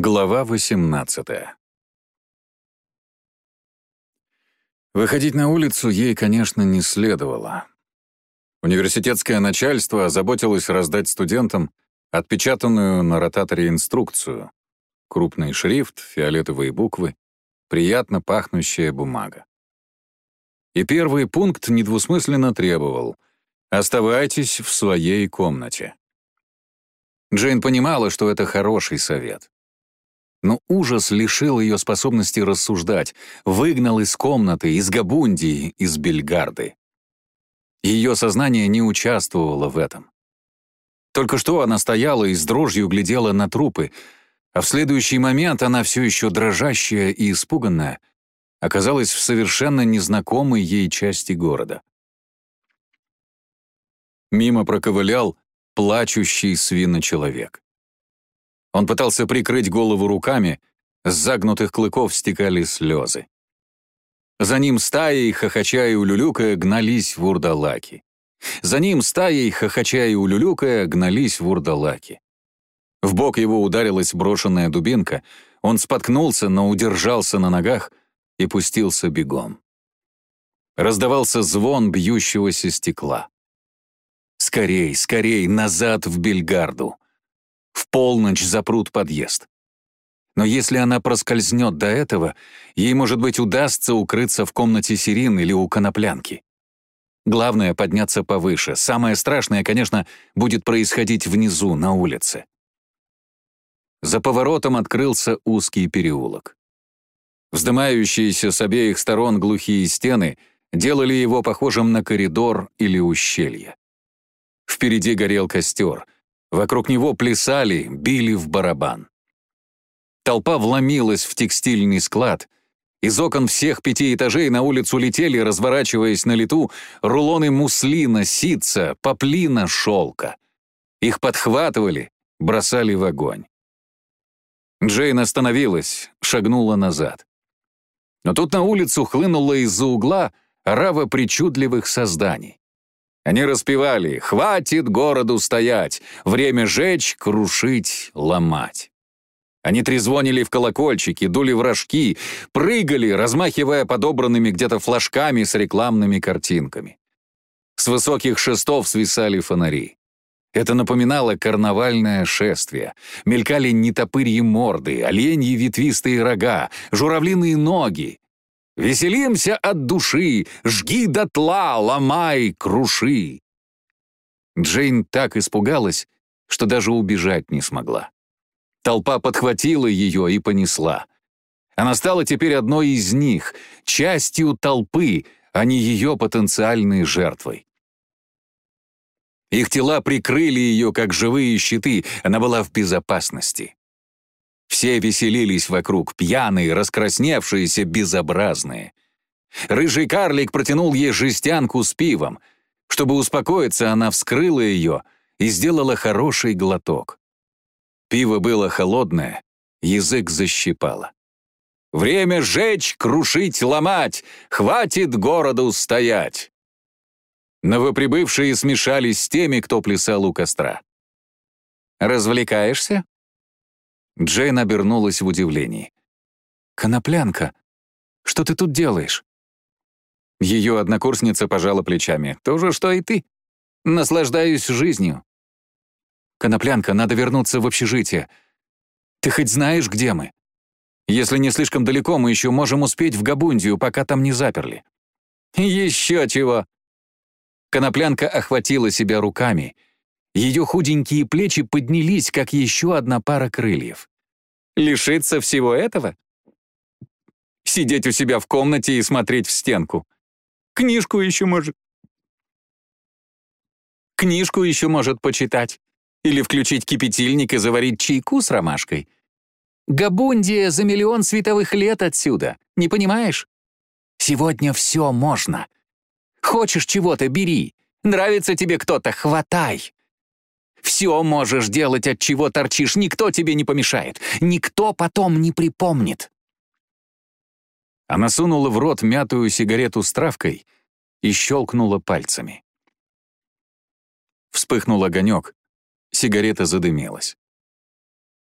Глава 18 Выходить на улицу ей, конечно, не следовало. Университетское начальство заботилось раздать студентам отпечатанную на ротаторе инструкцию. Крупный шрифт, фиолетовые буквы, приятно пахнущая бумага. И первый пункт недвусмысленно требовал «Оставайтесь в своей комнате». Джейн понимала, что это хороший совет. Но ужас лишил ее способности рассуждать, выгнал из комнаты, из Габундии, из Бельгарды. Ее сознание не участвовало в этом. Только что она стояла и с дрожью глядела на трупы, а в следующий момент она все еще дрожащая и испуганная оказалась в совершенно незнакомой ей части города. Мимо проковылял плачущий свиночеловек. Он пытался прикрыть голову руками, с загнутых клыков стекали слезы. За ним стаей, хохоча и улюлюкая, гнались вурдалаки. За ним стаей, хохоча и улюлюкая, гнались вурдалаки. В бок его ударилась брошенная дубинка, он споткнулся, но удержался на ногах и пустился бегом. Раздавался звон бьющегося стекла. «Скорей, скорей, назад в Бельгарду!» В полночь запрут подъезд. Но если она проскользнет до этого, ей, может быть, удастся укрыться в комнате Сирин или у коноплянки. Главное — подняться повыше. Самое страшное, конечно, будет происходить внизу, на улице. За поворотом открылся узкий переулок. Вздымающиеся с обеих сторон глухие стены делали его похожим на коридор или ущелье. Впереди горел костер — Вокруг него плясали, били в барабан. Толпа вломилась в текстильный склад. Из окон всех пяти этажей на улицу летели, разворачиваясь на лету, рулоны муслина, ситца, поплина, шелка. Их подхватывали, бросали в огонь. Джейн остановилась, шагнула назад. Но тут на улицу хлынула из-за угла рава причудливых созданий. Они распевали «Хватит городу стоять! Время жечь, крушить, ломать!» Они трезвонили в колокольчики, дули в рожки, прыгали, размахивая подобранными где-то флажками с рекламными картинками. С высоких шестов свисали фонари. Это напоминало карнавальное шествие. Мелькали нетопырьи морды, оленьи ветвистые рога, журавлиные ноги, Веселимся от души, жги дотла, ломай, круши. Джейн так испугалась, что даже убежать не смогла. Толпа подхватила ее и понесла. Она стала теперь одной из них, частью толпы, а не ее потенциальной жертвой. Их тела прикрыли ее, как живые щиты, она была в безопасности. Все веселились вокруг, пьяные, раскрасневшиеся, безобразные. Рыжий карлик протянул ей жестянку с пивом. Чтобы успокоиться, она вскрыла ее и сделала хороший глоток. Пиво было холодное, язык защипало. «Время жечь, крушить, ломать! Хватит городу стоять!» Новоприбывшие смешались с теми, кто плясал у костра. «Развлекаешься?» Джейн обернулась в удивлении. «Коноплянка, что ты тут делаешь?» Ее однокурсница пожала плечами. «То же, что и ты. Наслаждаюсь жизнью». «Коноплянка, надо вернуться в общежитие. Ты хоть знаешь, где мы? Если не слишком далеко, мы еще можем успеть в Габундию, пока там не заперли». «Еще чего!» Коноплянка охватила себя руками — ее худенькие плечи поднялись, как еще одна пара крыльев. Лишиться всего этого? Сидеть у себя в комнате и смотреть в стенку. Книжку еще может... Книжку еще может почитать. Или включить кипятильник и заварить чайку с ромашкой. Габундия за миллион световых лет отсюда. Не понимаешь? Сегодня все можно. Хочешь чего-то — бери. Нравится тебе кто-то — хватай. Все можешь делать, от чего торчишь, никто тебе не помешает. Никто потом не припомнит. Она сунула в рот мятую сигарету с травкой и щелкнула пальцами. Вспыхнул огонек, сигарета задымилась.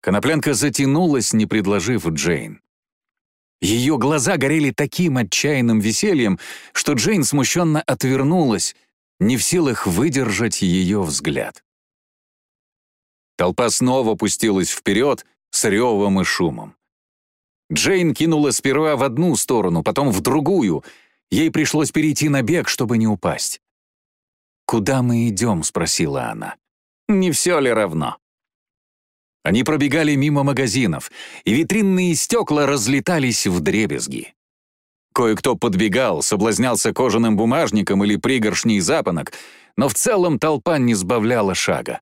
Коноплянка затянулась, не предложив Джейн. Ее глаза горели таким отчаянным весельем, что Джейн смущенно отвернулась, не в силах выдержать ее взгляд. Толпа снова пустилась вперед с ревом и шумом. Джейн кинула сперва в одну сторону, потом в другую. Ей пришлось перейти на бег, чтобы не упасть. «Куда мы идем?» — спросила она. «Не все ли равно?» Они пробегали мимо магазинов, и витринные стекла разлетались в дребезги. Кое-кто подбегал, соблазнялся кожаным бумажником или пригоршней запонок, но в целом толпа не сбавляла шага.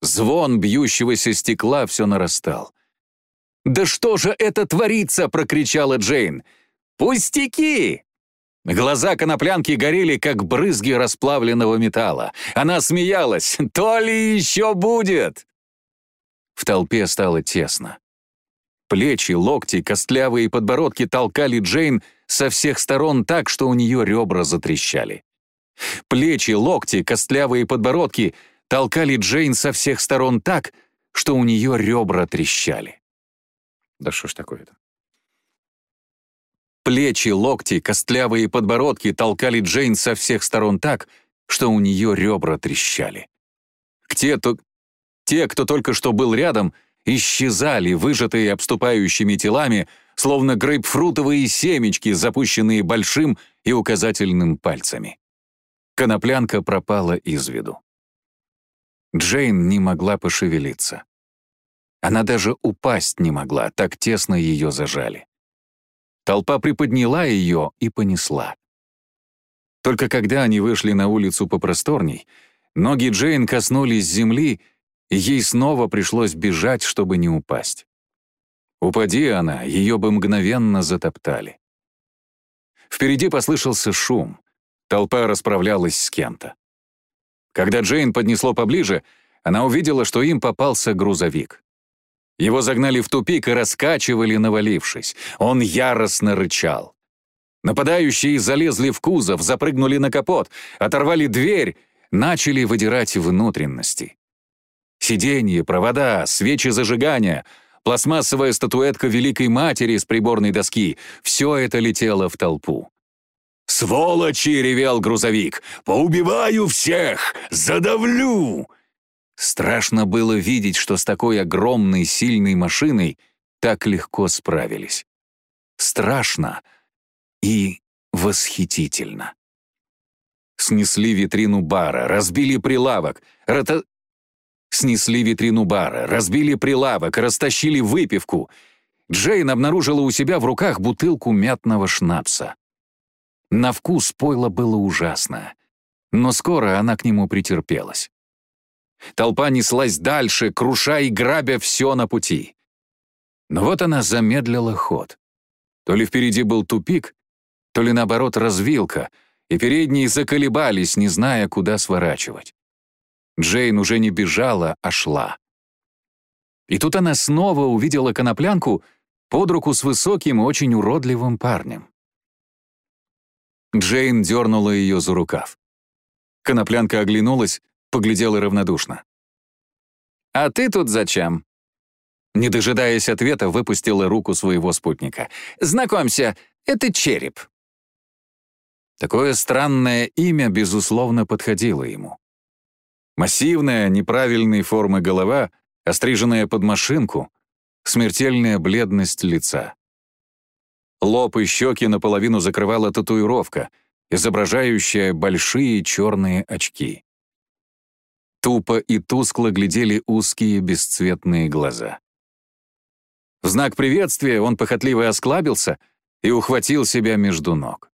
Звон бьющегося стекла все нарастал. «Да что же это творится?» — прокричала Джейн. «Пустяки!» Глаза коноплянки горели, как брызги расплавленного металла. Она смеялась. «То ли еще будет!» В толпе стало тесно. Плечи, локти, костлявые подбородки толкали Джейн со всех сторон так, что у нее ребра затрещали. Плечи, локти, костлявые подбородки толкали Джейн со всех сторон так, что у нее ребра трещали. Да что ж такое-то? Плечи, локти, костлявые подбородки толкали Джейн со всех сторон так, что у нее ребра трещали. Те, то, те, кто только что был рядом, исчезали, выжатые обступающими телами, словно грейпфрутовые семечки, запущенные большим и указательным пальцами. Коноплянка пропала из виду. Джейн не могла пошевелиться. Она даже упасть не могла, так тесно ее зажали. Толпа приподняла ее и понесла. Только когда они вышли на улицу попросторней, ноги Джейн коснулись земли, и ей снова пришлось бежать, чтобы не упасть. Упади она, ее бы мгновенно затоптали. Впереди послышался шум. Толпа расправлялась с кем-то. Когда Джейн поднесло поближе, она увидела, что им попался грузовик. Его загнали в тупик и раскачивали, навалившись. Он яростно рычал. Нападающие залезли в кузов, запрыгнули на капот, оторвали дверь, начали выдирать внутренности. Сиденье, провода, свечи зажигания, пластмассовая статуэтка Великой Матери с приборной доски — все это летело в толпу. «Сволочи!» — ревел грузовик. «Поубиваю всех! Задавлю!» Страшно было видеть, что с такой огромной, сильной машиной так легко справились. Страшно и восхитительно. Снесли витрину бара, разбили прилавок, рото... Снесли витрину бара, разбили прилавок, растащили выпивку. Джейн обнаружила у себя в руках бутылку мятного шнапса. На вкус пойло было ужасно, но скоро она к нему претерпелась. Толпа неслась дальше, круша и грабя все на пути. Но вот она замедлила ход. То ли впереди был тупик, то ли наоборот развилка, и передние заколебались, не зная, куда сворачивать. Джейн уже не бежала, а шла. И тут она снова увидела коноплянку под руку с высоким очень уродливым парнем. Джейн дернула ее за рукав. Коноплянка оглянулась, поглядела равнодушно. «А ты тут зачем?» Не дожидаясь ответа, выпустила руку своего спутника. «Знакомься, это Череп». Такое странное имя, безусловно, подходило ему. Массивная, неправильной формы голова, остриженная под машинку, смертельная бледность лица. Лоб и щеки наполовину закрывала татуировка, изображающая большие черные очки. Тупо и тускло глядели узкие бесцветные глаза. В знак приветствия он похотливо осклабился и ухватил себя между ног.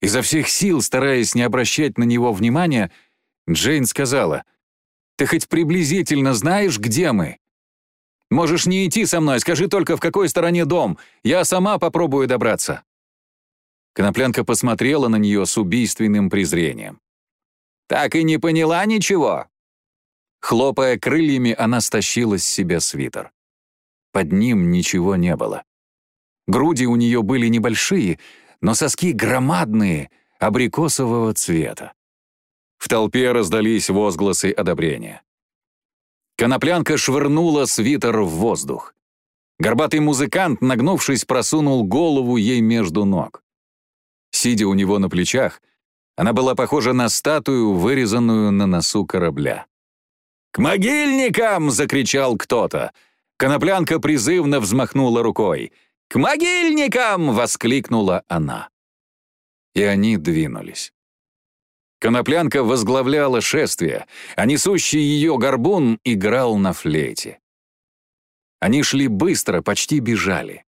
Изо всех сил, стараясь не обращать на него внимания, Джейн сказала, «Ты хоть приблизительно знаешь, где мы?» Можешь не идти со мной, скажи только, в какой стороне дом. Я сама попробую добраться». Коноплянка посмотрела на нее с убийственным презрением. «Так и не поняла ничего?» Хлопая крыльями, она стащила с себя свитер. Под ним ничего не было. Груди у нее были небольшие, но соски громадные, абрикосового цвета. В толпе раздались возгласы одобрения. Коноплянка швырнула свитер в воздух. Горбатый музыкант, нагнувшись, просунул голову ей между ног. Сидя у него на плечах, она была похожа на статую, вырезанную на носу корабля. «К могильникам!» — закричал кто-то. Коноплянка призывно взмахнула рукой. «К могильникам!» — воскликнула она. И они двинулись. Коноплянка возглавляла шествие, а несущий ее горбун играл на флейте. Они шли быстро, почти бежали.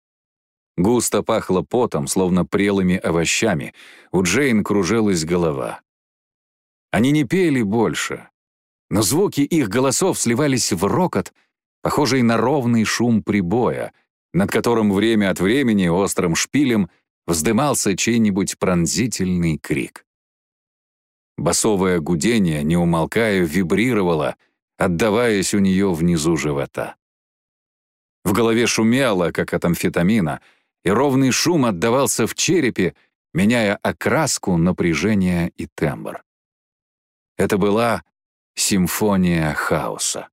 Густо пахло потом, словно прелыми овощами. У Джейн кружилась голова. Они не пели больше, но звуки их голосов сливались в рокот, похожий на ровный шум прибоя, над которым время от времени острым шпилем вздымался чей-нибудь пронзительный крик. Басовое гудение, не умолкая, вибрировало, отдаваясь у нее внизу живота. В голове шумело, как от амфетамина, и ровный шум отдавался в черепе, меняя окраску, напряжение и тембр. Это была симфония хаоса.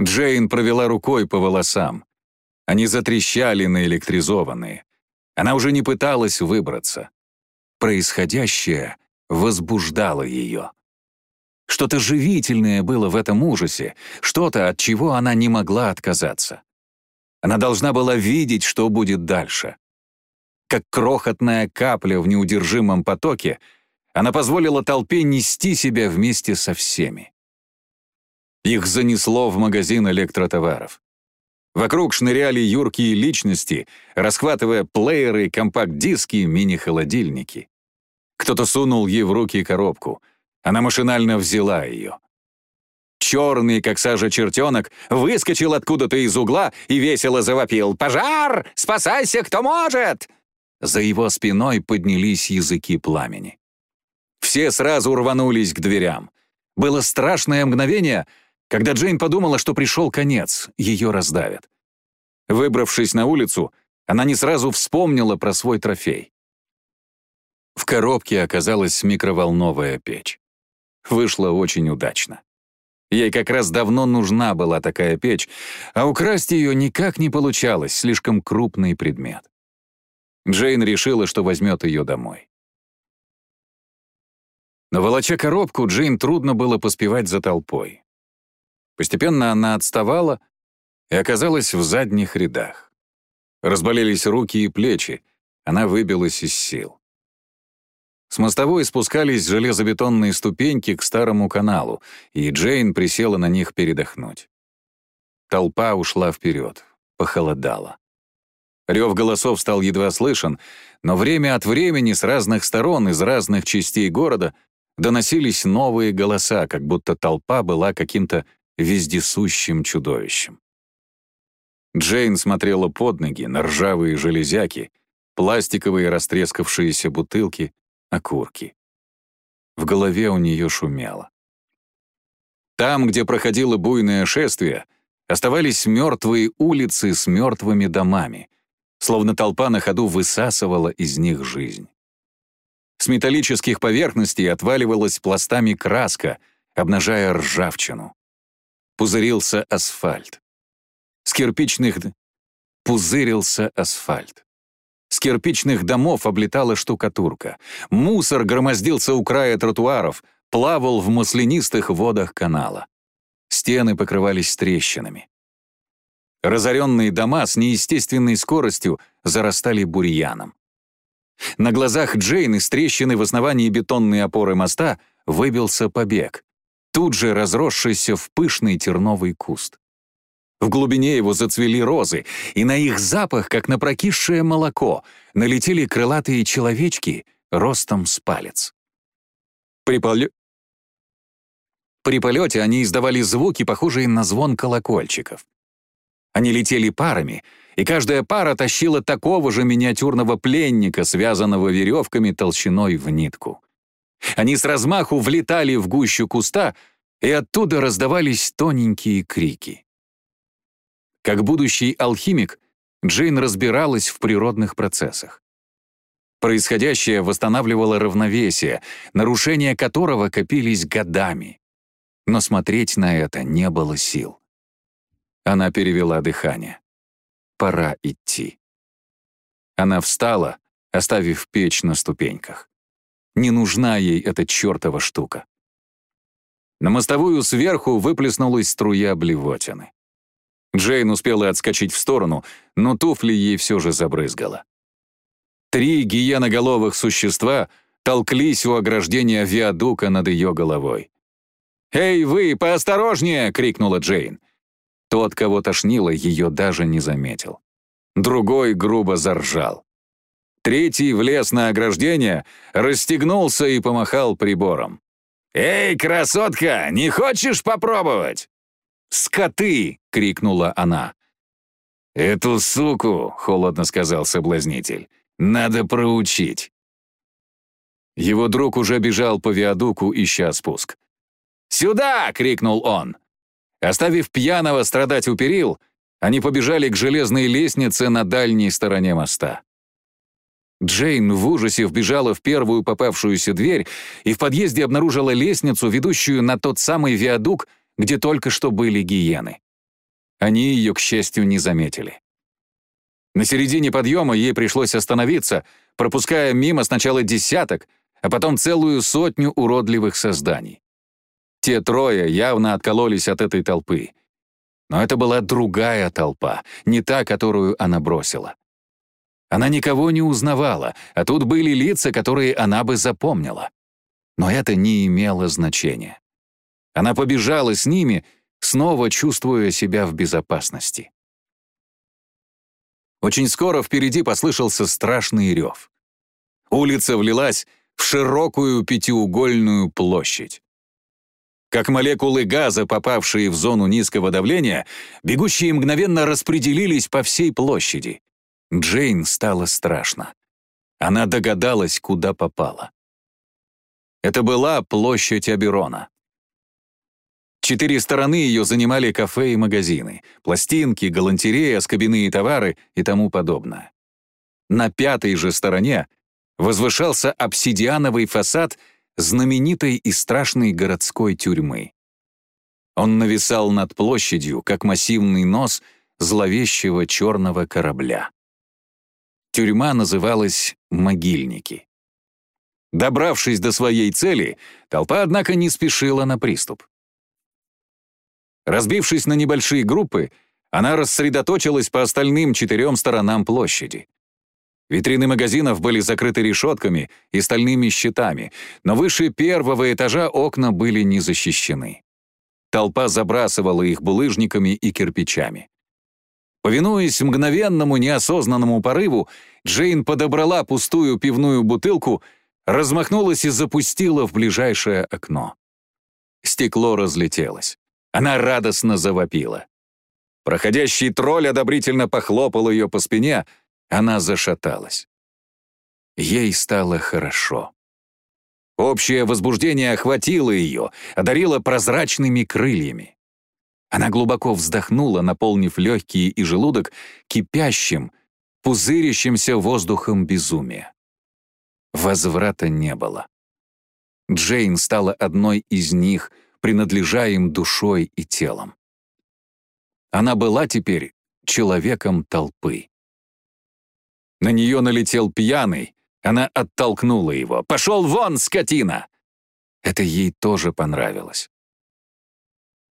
Джейн провела рукой по волосам. Они затрещали наэлектризованные. Она уже не пыталась выбраться. Происходящее возбуждало ее. Что-то живительное было в этом ужасе, что-то, от чего она не могла отказаться. Она должна была видеть, что будет дальше. Как крохотная капля в неудержимом потоке, она позволила толпе нести себя вместе со всеми. Их занесло в магазин электротоваров. Вокруг шныряли юркие личности, расхватывая плееры, компакт-диски, мини-холодильники. Кто-то сунул ей в руки коробку. Она машинально взяла ее. Черный, как сажа чертенок, выскочил откуда-то из угла и весело завопил «Пожар! Спасайся, кто может!» За его спиной поднялись языки пламени. Все сразу рванулись к дверям. Было страшное мгновение, когда Джейн подумала, что пришел конец, ее раздавят. Выбравшись на улицу, она не сразу вспомнила про свой трофей. В коробке оказалась микроволновая печь. Вышло очень удачно. Ей как раз давно нужна была такая печь, а украсть ее никак не получалось, слишком крупный предмет. Джейн решила, что возьмет ее домой. Но волоча коробку, Джейн трудно было поспевать за толпой. Постепенно она отставала и оказалась в задних рядах. Разболелись руки и плечи, она выбилась из сил. С мостовой спускались железобетонные ступеньки к старому каналу, и Джейн присела на них передохнуть. Толпа ушла вперед, похолодало. Рев голосов стал едва слышен, но время от времени с разных сторон, из разных частей города, доносились новые голоса, как будто толпа была каким-то вездесущим чудовищем. Джейн смотрела под ноги на ржавые железяки, пластиковые растрескавшиеся бутылки, окурки. В голове у нее шумело. Там, где проходило буйное шествие, оставались мертвые улицы с мертвыми домами, словно толпа на ходу высасывала из них жизнь. С металлических поверхностей отваливалась пластами краска, обнажая ржавчину. Пузырился асфальт. С кирпичных... Пузырился асфальт. С кирпичных домов облетала штукатурка. Мусор громоздился у края тротуаров, плавал в маслянистых водах канала. Стены покрывались трещинами. Разоренные дома с неестественной скоростью зарастали бурьяном. На глазах Джейн из трещины в основании бетонной опоры моста выбился побег, тут же разросшийся в пышный терновый куст. В глубине его зацвели розы, и на их запах, как на прокисшее молоко, налетели крылатые человечки ростом с палец. При, поле... При полете они издавали звуки, похожие на звон колокольчиков. Они летели парами, и каждая пара тащила такого же миниатюрного пленника, связанного веревками толщиной в нитку. Они с размаху влетали в гущу куста, и оттуда раздавались тоненькие крики. Как будущий алхимик, Джейн разбиралась в природных процессах. Происходящее восстанавливало равновесие, нарушения которого копились годами. но смотреть на это не было сил. Она перевела дыхание. Пора идти. Она встала, оставив печь на ступеньках. Не нужна ей эта чертова штука. На мостовую сверху выплеснулась струя блевотины. Джейн успела отскочить в сторону, но туфли ей все же забрызгала. Три гиеноголовых существа толклись у ограждения виадука над ее головой. «Эй, вы, поосторожнее!» — крикнула Джейн. Тот, кого тошнило, ее даже не заметил. Другой грубо заржал. Третий влез на ограждение, расстегнулся и помахал прибором. «Эй, красотка, не хочешь попробовать?» «Скоты!» — крикнула она. «Эту суку», — холодно сказал соблазнитель, — «надо проучить». Его друг уже бежал по виадуку, ища спуск. «Сюда!» — крикнул он. Оставив пьяного страдать у перил, они побежали к железной лестнице на дальней стороне моста. Джейн в ужасе вбежала в первую попавшуюся дверь и в подъезде обнаружила лестницу, ведущую на тот самый виадук, где только что были гиены. Они ее, к счастью, не заметили. На середине подъема ей пришлось остановиться, пропуская мимо сначала десяток, а потом целую сотню уродливых созданий. Те трое явно откололись от этой толпы. Но это была другая толпа, не та, которую она бросила. Она никого не узнавала, а тут были лица, которые она бы запомнила. Но это не имело значения. Она побежала с ними, снова чувствуя себя в безопасности. Очень скоро впереди послышался страшный рев. Улица влилась в широкую пятиугольную площадь. Как молекулы газа, попавшие в зону низкого давления, бегущие мгновенно распределились по всей площади. Джейн стало страшно. Она догадалась, куда попала. Это была площадь Аберона. Четыре стороны ее занимали кафе и магазины, пластинки, галантерея, скобяные товары и тому подобное. На пятой же стороне возвышался обсидиановый фасад знаменитой и страшной городской тюрьмы. Он нависал над площадью, как массивный нос зловещего черного корабля. Тюрьма называлась «Могильники». Добравшись до своей цели, толпа, однако, не спешила на приступ. Разбившись на небольшие группы, она рассредоточилась по остальным четырем сторонам площади. Витрины магазинов были закрыты решетками и стальными щитами, но выше первого этажа окна были не защищены. Толпа забрасывала их булыжниками и кирпичами. Повинуясь мгновенному неосознанному порыву, Джейн подобрала пустую пивную бутылку, размахнулась и запустила в ближайшее окно. Стекло разлетелось. Она радостно завопила. Проходящий тролль одобрительно похлопал ее по спине, она зашаталась. Ей стало хорошо. Общее возбуждение охватило ее, одарило прозрачными крыльями. Она глубоко вздохнула, наполнив легкие и желудок кипящим, пузырящимся воздухом безумия. Возврата не было. Джейн стала одной из них, принадлежа им душой и телом. Она была теперь человеком толпы. На нее налетел пьяный, она оттолкнула его. «Пошел вон, скотина!» Это ей тоже понравилось.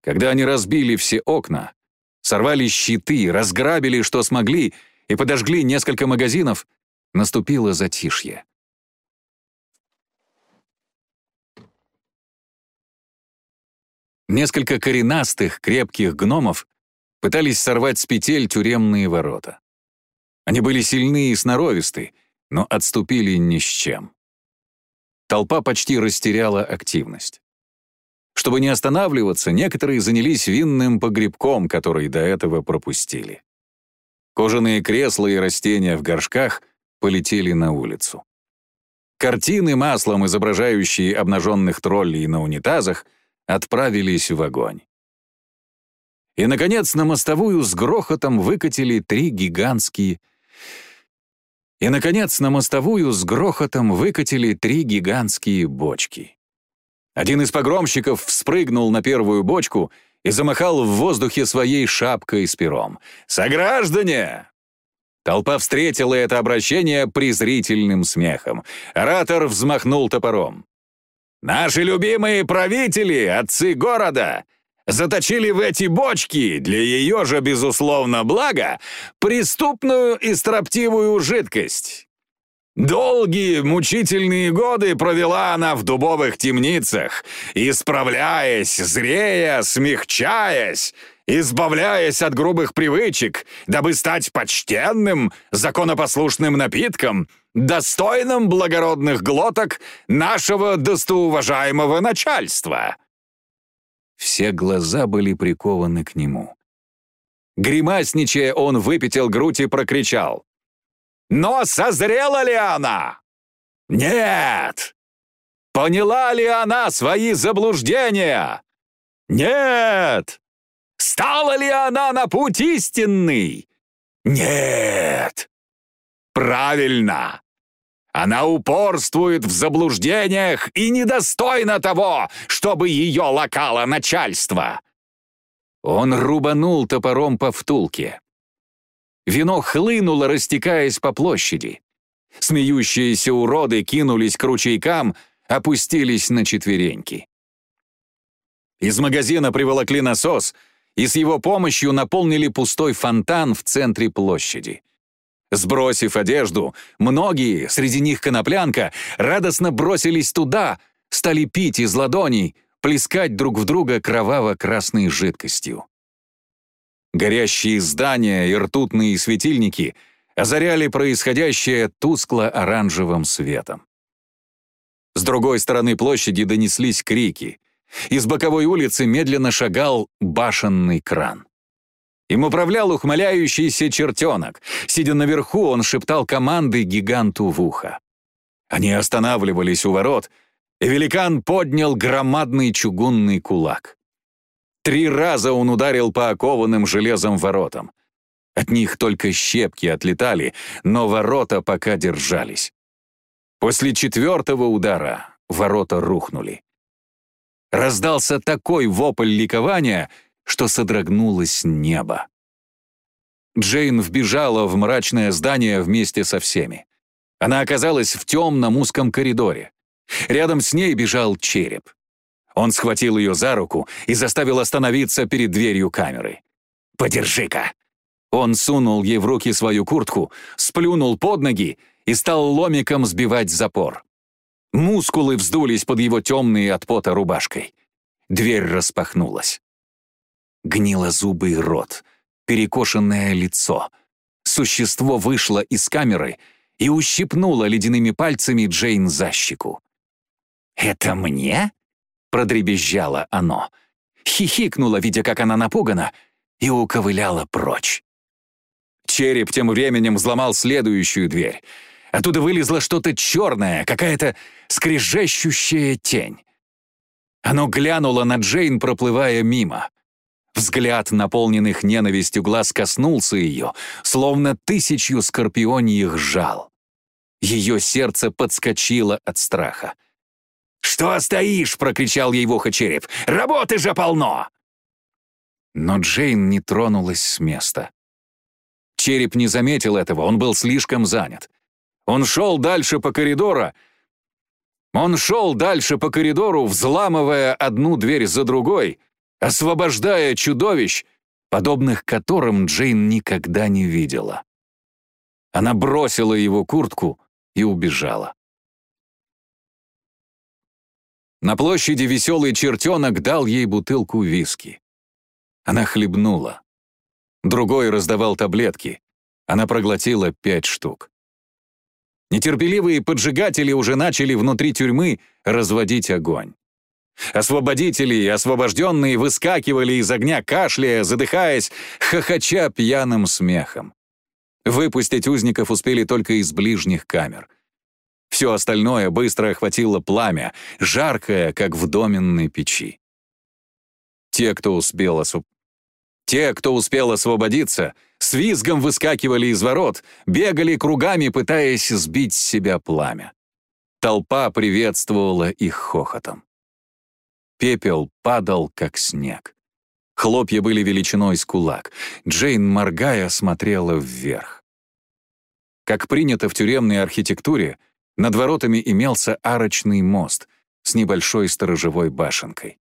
Когда они разбили все окна, сорвали щиты, разграбили, что смогли, и подожгли несколько магазинов, наступило затишье. Несколько коренастых, крепких гномов пытались сорвать с петель тюремные ворота. Они были сильны и сноровисты, но отступили ни с чем. Толпа почти растеряла активность. Чтобы не останавливаться, некоторые занялись винным погребком, который до этого пропустили. Кожаные кресла и растения в горшках полетели на улицу. Картины маслом, изображающие обнаженных троллей на унитазах, отправились в огонь. И, наконец, на мостовую с грохотом выкатили три гигантские и, наконец, на мостовую с грохотом выкатили три гигантские бочки. Один из погромщиков вспрыгнул на первую бочку и замахал в воздухе своей шапкой с пером. «Сограждане!» Толпа встретила это обращение презрительным смехом. Оратор взмахнул топором. «Наши любимые правители, отцы города, заточили в эти бочки для ее же, безусловно, блага преступную и строптивую жидкость. Долгие мучительные годы провела она в дубовых темницах, исправляясь, зрея, смягчаясь, избавляясь от грубых привычек, дабы стать почтенным, законопослушным напитком, достойным благородных глоток нашего достоуважаемого начальства. Все глаза были прикованы к нему. Гримасничая, он выпятил грудь и прокричал. «Но созрела ли она? Нет! Поняла ли она свои заблуждения? Нет! Стала ли она на путь истинный? Нет! Правильно! Она упорствует в заблуждениях и недостойна того, чтобы ее локало начальство. Он рубанул топором по втулке. Вино хлынуло, растекаясь по площади. Смеющиеся уроды кинулись к ручейкам, опустились на четвереньки. Из магазина приволокли насос, и с его помощью наполнили пустой фонтан в центре площади. Сбросив одежду, многие, среди них коноплянка, радостно бросились туда, стали пить из ладоней, плескать друг в друга кроваво-красной жидкостью. Горящие здания и ртутные светильники озаряли происходящее тускло-оранжевым светом. С другой стороны площади донеслись крики. Из боковой улицы медленно шагал башенный кран. Им управлял ухмыляющийся чертенок. Сидя наверху, он шептал команды гиганту в ухо. Они останавливались у ворот, и великан поднял громадный чугунный кулак. Три раза он ударил по окованным железом воротам. От них только щепки отлетали, но ворота пока держались. После четвертого удара ворота рухнули. Раздался такой вопль ликования — что содрогнулось небо. Джейн вбежала в мрачное здание вместе со всеми. Она оказалась в темном узком коридоре. Рядом с ней бежал череп. Он схватил ее за руку и заставил остановиться перед дверью камеры. «Подержи-ка!» Он сунул ей в руки свою куртку, сплюнул под ноги и стал ломиком сбивать запор. Мускулы вздулись под его темной от пота рубашкой. Дверь распахнулась гнилозубый рот, перекошенное лицо. Существо вышло из камеры и ущипнуло ледяными пальцами Джейн за щеку. «Это мне?» — продребезжало оно. Хихикнуло, видя, как она напугана, и уковыляла прочь. Череп тем временем взломал следующую дверь. Оттуда вылезло что-то черное, какая-то скрежещущая тень. Оно глянуло на Джейн, проплывая мимо. Взгляд, наполненных ненавистью глаз, коснулся ее, словно тысячью скорпионьих жал. Ее сердце подскочило от страха. «Что стоишь?» — прокричал ей в. «Работы же полно!» Но Джейн не тронулась с места. Череп не заметил этого, он был слишком занят. Он шел дальше по коридору, он шел дальше по коридору, взламывая одну дверь за другой, освобождая чудовищ, подобных которым Джейн никогда не видела. Она бросила его куртку и убежала. На площади веселый чертенок дал ей бутылку виски. Она хлебнула. Другой раздавал таблетки. Она проглотила пять штук. Нетерпеливые поджигатели уже начали внутри тюрьмы разводить огонь. Освободители и освобожденные выскакивали из огня, кашляя, задыхаясь, хохоча пьяным смехом. Выпустить узников успели только из ближних камер. Все остальное быстро охватило пламя, жаркое, как в доменной печи. Те, кто успел освоб... Те, кто успел освободиться, с визгом выскакивали из ворот, бегали кругами, пытаясь сбить с себя пламя. Толпа приветствовала их хохотом. Пепел падал, как снег. Хлопья были величиной с кулак. Джейн, моргая, смотрела вверх. Как принято в тюремной архитектуре, над воротами имелся арочный мост с небольшой сторожевой башенкой.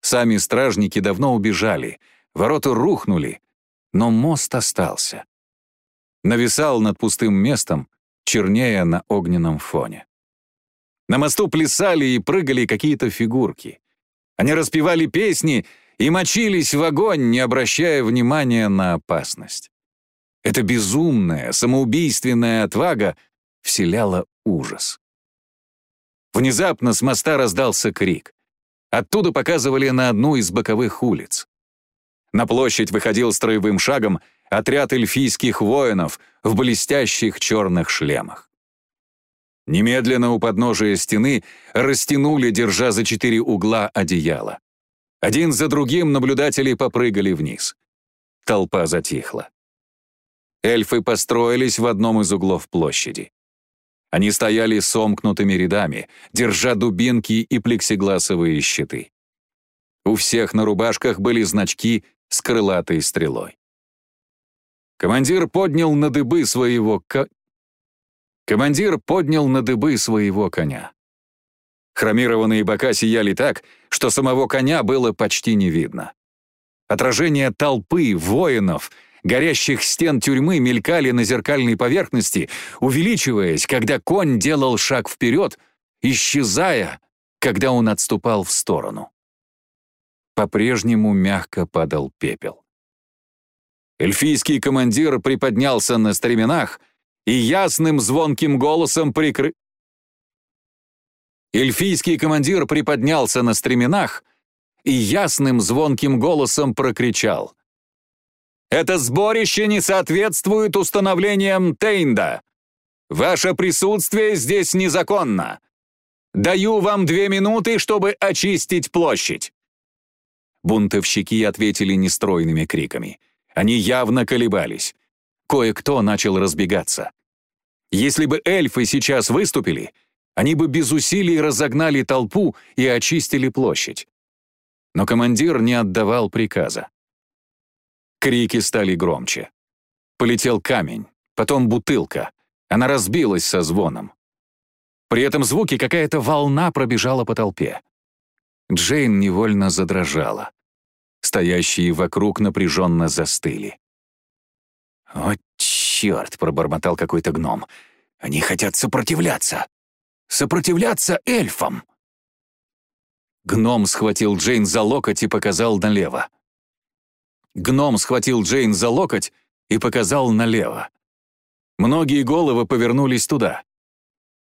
Сами стражники давно убежали, ворота рухнули, но мост остался. Нависал над пустым местом, чернея на огненном фоне. На мосту плясали и прыгали какие-то фигурки. Они распевали песни и мочились в огонь, не обращая внимания на опасность. Эта безумная, самоубийственная отвага вселяла ужас. Внезапно с моста раздался крик. Оттуда показывали на одну из боковых улиц. На площадь выходил строевым шагом отряд эльфийских воинов в блестящих черных шлемах. Немедленно у подножия стены растянули, держа за четыре угла одеяла. Один за другим наблюдатели попрыгали вниз. Толпа затихла. Эльфы построились в одном из углов площади. Они стояли сомкнутыми рядами, держа дубинки и плексигласовые щиты. У всех на рубашках были значки с крылатой стрелой. Командир поднял на дыбы своего ко... Командир поднял на дыбы своего коня. Хромированные бока сияли так, что самого коня было почти не видно. Отражение толпы, воинов, горящих стен тюрьмы мелькали на зеркальной поверхности, увеличиваясь, когда конь делал шаг вперед, исчезая, когда он отступал в сторону. По-прежнему мягко падал пепел. Эльфийский командир приподнялся на стременах и ясным звонким голосом прикры... Эльфийский командир приподнялся на стременах и ясным звонким голосом прокричал. «Это сборище не соответствует установлениям Тейнда. Ваше присутствие здесь незаконно. Даю вам две минуты, чтобы очистить площадь». Бунтовщики ответили нестройными криками. Они явно колебались. Кое-кто начал разбегаться. Если бы эльфы сейчас выступили, они бы без усилий разогнали толпу и очистили площадь. Но командир не отдавал приказа. Крики стали громче. Полетел камень, потом бутылка. Она разбилась со звоном. При этом звуке какая-то волна пробежала по толпе. Джейн невольно задрожала. Стоящие вокруг напряженно застыли. «О, черт!» — пробормотал какой-то гном. «Они хотят сопротивляться!» Сопротивляться эльфам!» Гном схватил Джейн за локоть и показал налево. Гном схватил Джейн за локоть и показал налево. Многие головы повернулись туда.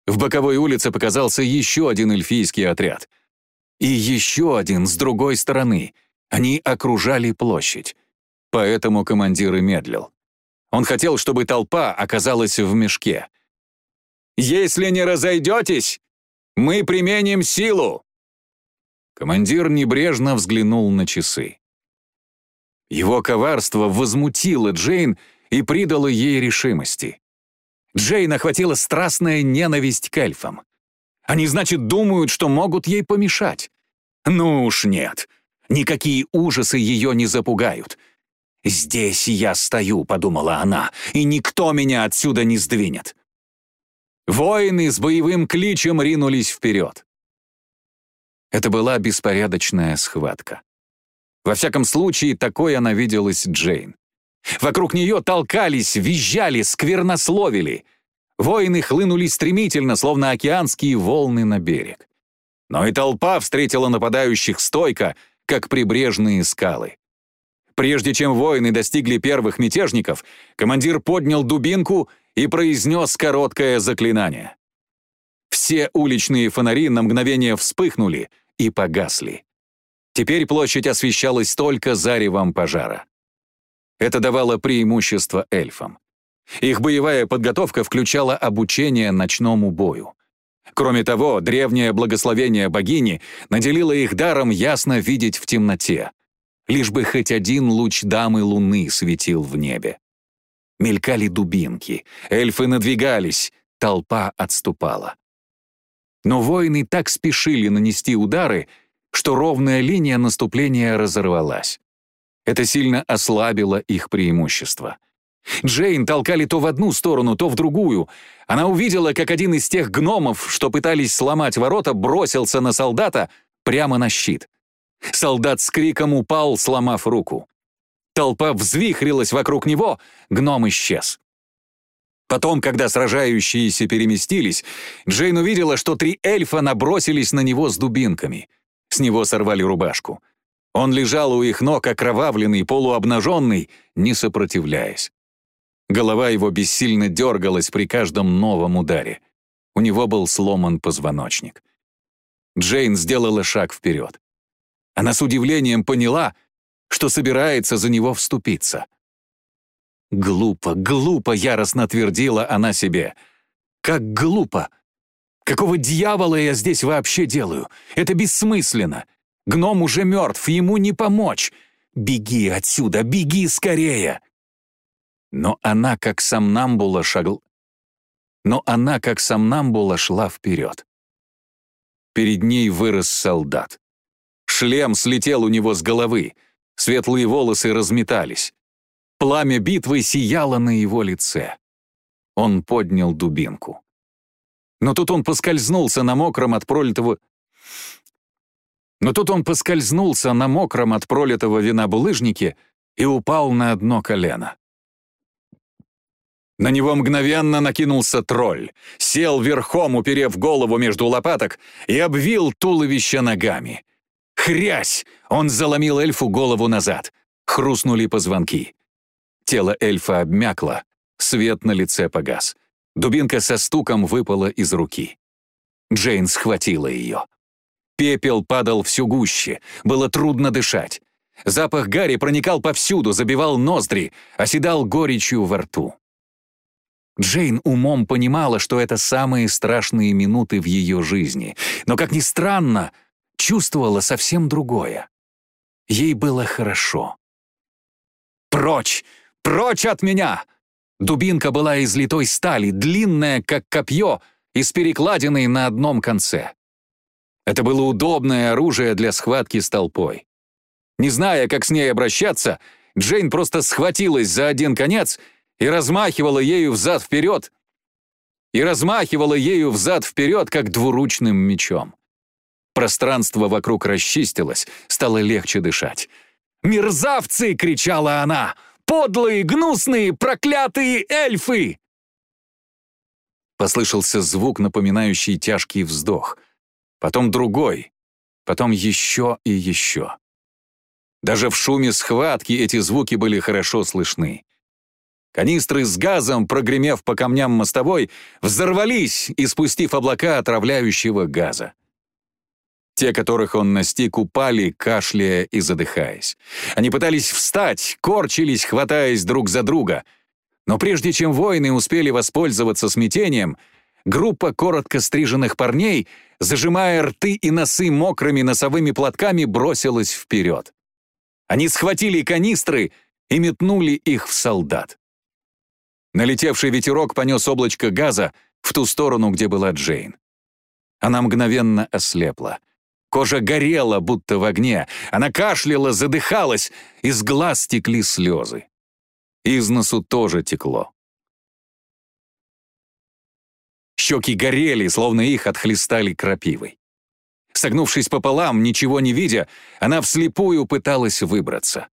В боковой улице показался еще один эльфийский отряд. И еще один с другой стороны. Они окружали площадь. Поэтому командир и медлил. Он хотел, чтобы толпа оказалась в мешке. Если не разойдетесь, мы применим силу!» Командир небрежно взглянул на часы. Его коварство возмутило Джейн и придало ей решимости. Джейн охватила страстная ненависть к эльфам. Они, значит, думают, что могут ей помешать. Ну уж нет, никакие ужасы ее не запугают. «Здесь я стою», — подумала она, — «и никто меня отсюда не сдвинет». Воины с боевым кличем ринулись вперед. Это была беспорядочная схватка. Во всяком случае, такой она виделась Джейн. Вокруг нее толкались, визжали, сквернословили. Воины хлынули стремительно, словно океанские волны на берег. Но и толпа встретила нападающих стойко, как прибрежные скалы. Прежде чем воины достигли первых мятежников, командир поднял дубинку и произнес короткое заклинание. Все уличные фонари на мгновение вспыхнули и погасли. Теперь площадь освещалась только заревом пожара. Это давало преимущество эльфам. Их боевая подготовка включала обучение ночному бою. Кроме того, древнее благословение богини наделило их даром ясно видеть в темноте. Лишь бы хоть один луч дамы луны светил в небе. Мелькали дубинки, эльфы надвигались, толпа отступала. Но воины так спешили нанести удары, что ровная линия наступления разорвалась. Это сильно ослабило их преимущество. Джейн толкали то в одну сторону, то в другую. Она увидела, как один из тех гномов, что пытались сломать ворота, бросился на солдата прямо на щит. Солдат с криком упал, сломав руку. Толпа взвихрилась вокруг него, гном исчез. Потом, когда сражающиеся переместились, Джейн увидела, что три эльфа набросились на него с дубинками. С него сорвали рубашку. Он лежал у их ног, окровавленный, полуобнаженный, не сопротивляясь. Голова его бессильно дергалась при каждом новом ударе. У него был сломан позвоночник. Джейн сделала шаг вперед. Она с удивлением поняла, что собирается за него вступиться. Глупо, глупо, яростно твердила она себе. Как глупо! Какого дьявола я здесь вообще делаю? Это бессмысленно. Гном уже мертв, ему не помочь. Беги отсюда, беги скорее! Но она, как сомнамбула, шагл... Но она, как сомнамбула, шла вперед. Перед ней вырос солдат. Шлем слетел у него с головы, светлые волосы разметались. Пламя битвы сияло на его лице. Он поднял дубинку. Но тут он поскользнулся на мокром от пролитого... Но тут он поскользнулся на мокром от пролитого вина булыжнике и упал на одно колено. На него мгновенно накинулся тролль, сел верхом, уперев голову между лопаток, и обвил туловище ногами. Хрясь! Он заломил эльфу голову назад. Хрустнули позвонки. Тело эльфа обмякло, свет на лице погас. Дубинка со стуком выпала из руки. Джейн схватила ее. Пепел падал все гуще, было трудно дышать. Запах гари проникал повсюду, забивал ноздри, оседал горечью во рту. Джейн умом понимала, что это самые страшные минуты в ее жизни, но, как ни странно, чувствовала совсем другое. Ей было хорошо. «Прочь! Прочь от меня!» Дубинка была из литой стали, длинная, как копье, и с перекладиной на одном конце. Это было удобное оружие для схватки с толпой. Не зная, как с ней обращаться, Джейн просто схватилась за один конец — и размахивала ею взад-вперед, и размахивала ею взад-вперед, как двуручным мечом. Пространство вокруг расчистилось, стало легче дышать. «Мерзавцы!» — кричала она. «Подлые, гнусные, проклятые эльфы!» Послышался звук, напоминающий тяжкий вздох. Потом другой. Потом еще и еще. Даже в шуме схватки эти звуки были хорошо слышны. Канистры с газом, прогремев по камням мостовой, взорвались, испустив облака отравляющего газа. Те, которых он настиг, упали, кашляя и задыхаясь. Они пытались встать, корчились, хватаясь друг за друга. Но прежде чем воины успели воспользоваться смятением, группа коротко стриженных парней, зажимая рты и носы мокрыми носовыми платками, бросилась вперед. Они схватили канистры и метнули их в солдат. Налетевший ветерок понес облачко газа в ту сторону, где была Джейн. Она мгновенно ослепла. Кожа горела, будто в огне. Она кашляла, задыхалась, из глаз текли слезы. Из носу тоже текло. Щеки горели, словно их отхлестали крапивой. Согнувшись пополам, ничего не видя, она вслепую пыталась выбраться.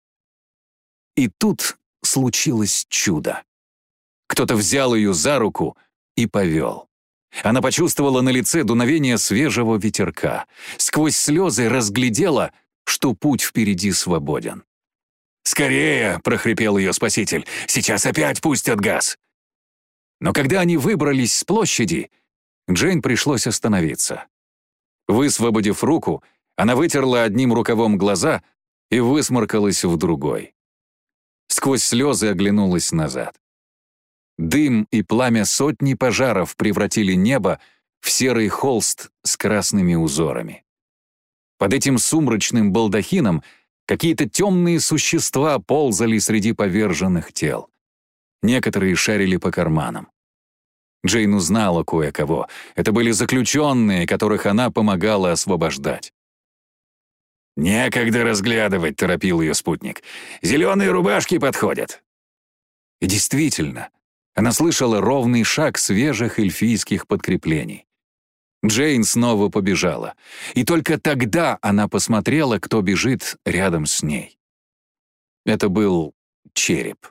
И тут случилось чудо. Кто-то взял ее за руку и повел. Она почувствовала на лице дуновение свежего ветерка. Сквозь слезы разглядела, что путь впереди свободен. «Скорее!» — прохрипел ее спаситель. «Сейчас опять пустят газ!» Но когда они выбрались с площади, Джейн пришлось остановиться. Высвободив руку, она вытерла одним рукавом глаза и высморкалась в другой. Сквозь слезы оглянулась назад. Дым и пламя сотни пожаров превратили небо в серый холст с красными узорами. Под этим сумрачным балдахином какие-то темные существа ползали среди поверженных тел. Некоторые шарили по карманам. Джейн узнала кое-кого. Это были заключенные, которых она помогала освобождать. «Некогда разглядывать», — торопил ее спутник. «Зеленые рубашки подходят». И действительно, она слышала ровный шаг свежих эльфийских подкреплений. Джейн снова побежала, и только тогда она посмотрела, кто бежит рядом с ней. Это был череп.